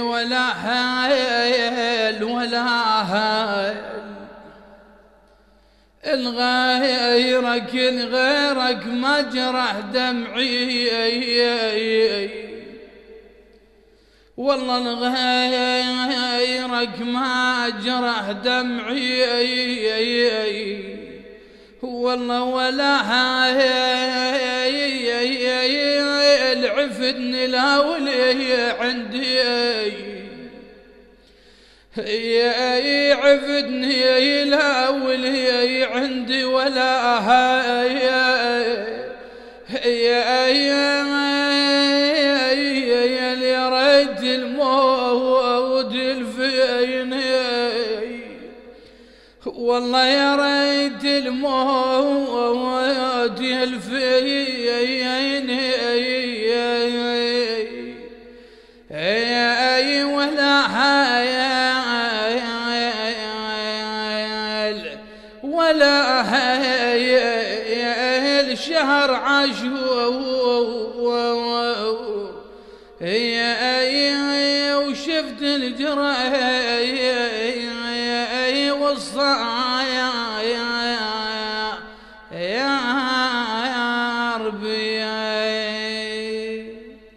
ولا حيل ولا الغيرك الغيرك ما جرح دمعي والله الغيرك ما جرح دمعي والله ولا هاي العفدني لا ولي عندي. عفدني لا ولي عندي ولا هاي. يا ريت الموت الفيني. والله يا ريت الموت الفيني أي ولا حيل ولا حيل شهر عاشور وشفت الجرى والصايا ربي